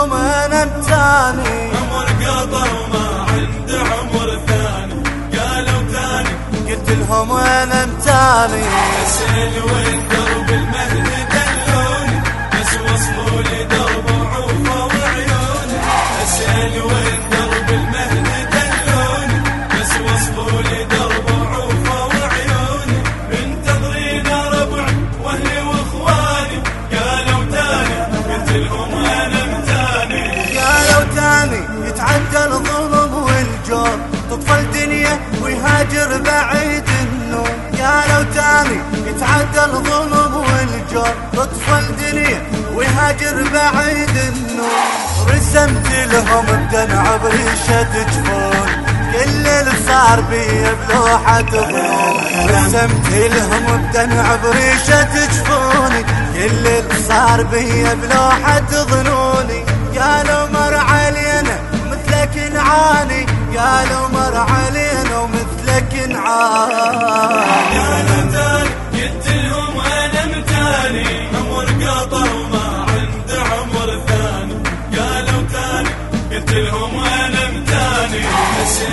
لهم أنا متاني عمر قضى وما عنده عمر ثاني. قالوا ثاني قلت لهم أنا متاني اسال وين الظلم والجور تطفى الدنيا ويهاجر بعيد النور. رسمت لهم بدمع بريشة جفون كل اللي صار بي بلوحة ظنون رسمت لهم بدمع بريشة جفوني. كل اللي صار بي بلوحة ظنوني قالوا مر علينا مثلك نعاني. قالوا مر علينا ومثلك نعاني.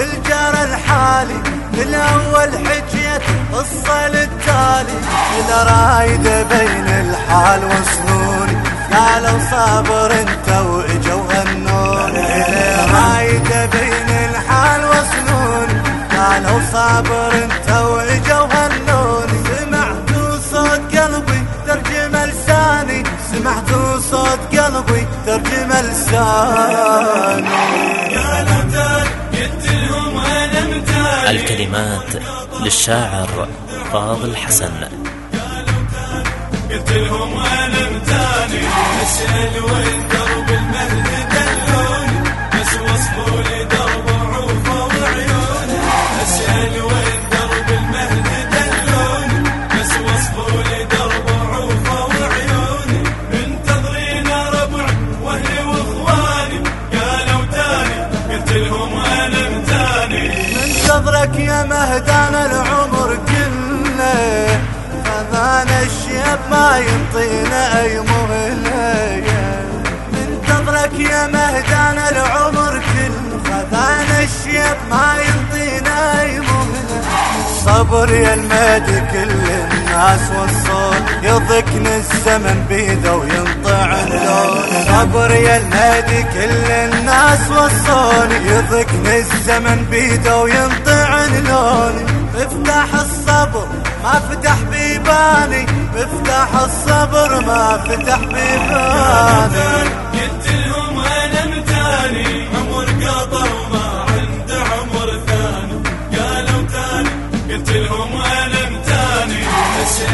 والجار الحالي من أول حجيت قصة للتالي. اذا رايدة بين الحال وصلوني قالوا صابر أنت واجوا هنوني اذا رايدة بين الحال وصلوني قالوا صابر أنت واجوا هنوني سمعت صوت قلبي ترجم لساني سمعت صوت قلبي ترجم لساني. الكلمات للشاعر فاضل حسن قلت لهم أنا متاني اسال وين درب مهدان العمر كله خذانا الشيب ما ينطينا أي مهلة. منتظرك يا مهدان العمر كله خذانا الشيب ما ينطينا أي مهلة. صبر يا المهدي كل الناس والصوت يضكن الزمن بيده وينطع اللون صبر يا المهدي كل الناس والصون يضكن الزمن بيده وينطع اللون مفتاح الصبر ما فتح بيباني. مفتاح الصبر ما فتح بيباني. قلت لهم عمر عنده عمر ثاني. قالوا تاني قلت لهم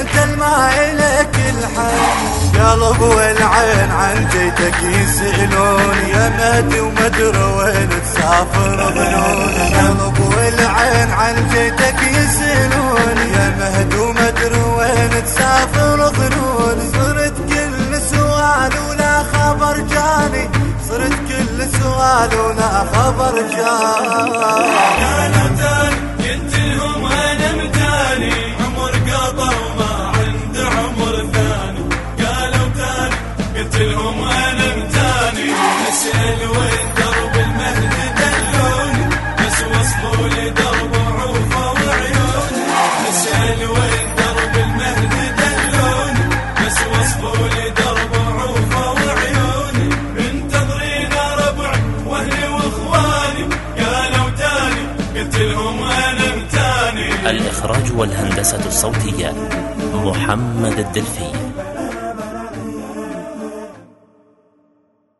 انت الما الك الحل قلب والعين عن جيتك يسألون يا مهدي ومدري وين تسافر ظنون قلب والعين عن جيتك يسألون يا مهدي ومدري وين تسافر ظنون صرت كل سؤال ولا خبر جاني صرت كل سؤال ولا خبر جاني. أنا متاني الإخراج والهندسة الصوتية محمد الدلفي.